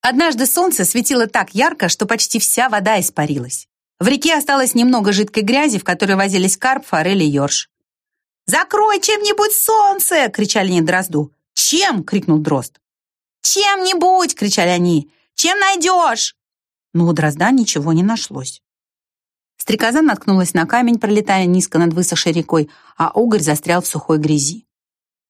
Однажды солнце светило так ярко, что почти вся вода испарилась. В реке осталось немного жидкой грязи, в которой возились карп, форель и ёрш. «Закрой чем-нибудь солнце!» — кричали они дрозду. «Чем?» — крикнул дрозд. «Чем-нибудь!» — кричали они. «Чем найдешь?» Но у дрозда ничего не нашлось. Стрекоза наткнулась на камень, пролетая низко над высохшей рекой, а угорь застрял в сухой грязи.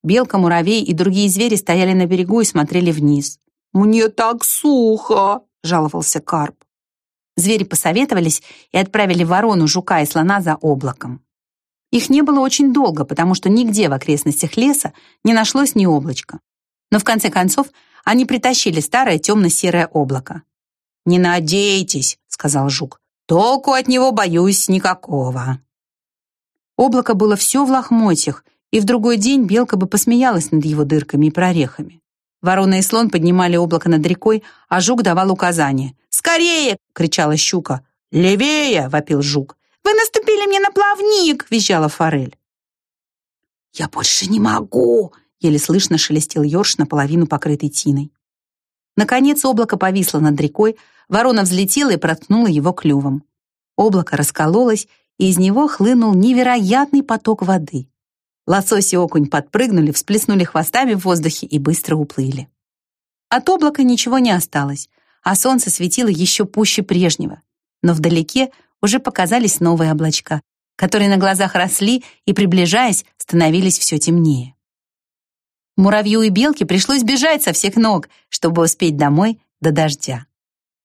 Белка, муравей и другие звери стояли на берегу и смотрели вниз. «Мне так сухо!» — жаловался карп. Звери посоветовались и отправили ворону, жука и слона за облаком. Их не было очень долго, потому что нигде в окрестностях леса не нашлось ни облачка. Но в конце концов они притащили старое темно-серое облако. «Не надейтесь», — сказал жук. «Толку от него боюсь никакого». Облако было все в лохмотьях, и в другой день белка бы посмеялась над его дырками и прорехами. Ворона и слон поднимали облако над рекой, а жук давал указания. «Скорее!» — кричала щука. «Левее!» — вопил жук. «Вы наступили мне на плавник!» — визжала форель. «Я больше не могу!» — еле слышно шелестел ёрш наполовину покрытый тиной. Наконец облако повисло над рекой, ворона взлетела и проткнула его клювом. Облако раскололось, и из него хлынул невероятный поток воды. Лосось и окунь подпрыгнули, всплеснули хвостами в воздухе и быстро уплыли. От облака ничего не осталось, а солнце светило еще пуще прежнего. Но вдалеке уже показались новые облачка, которые на глазах росли и, приближаясь, становились все темнее. Муравью и белке пришлось бежать со всех ног, чтобы успеть домой до дождя.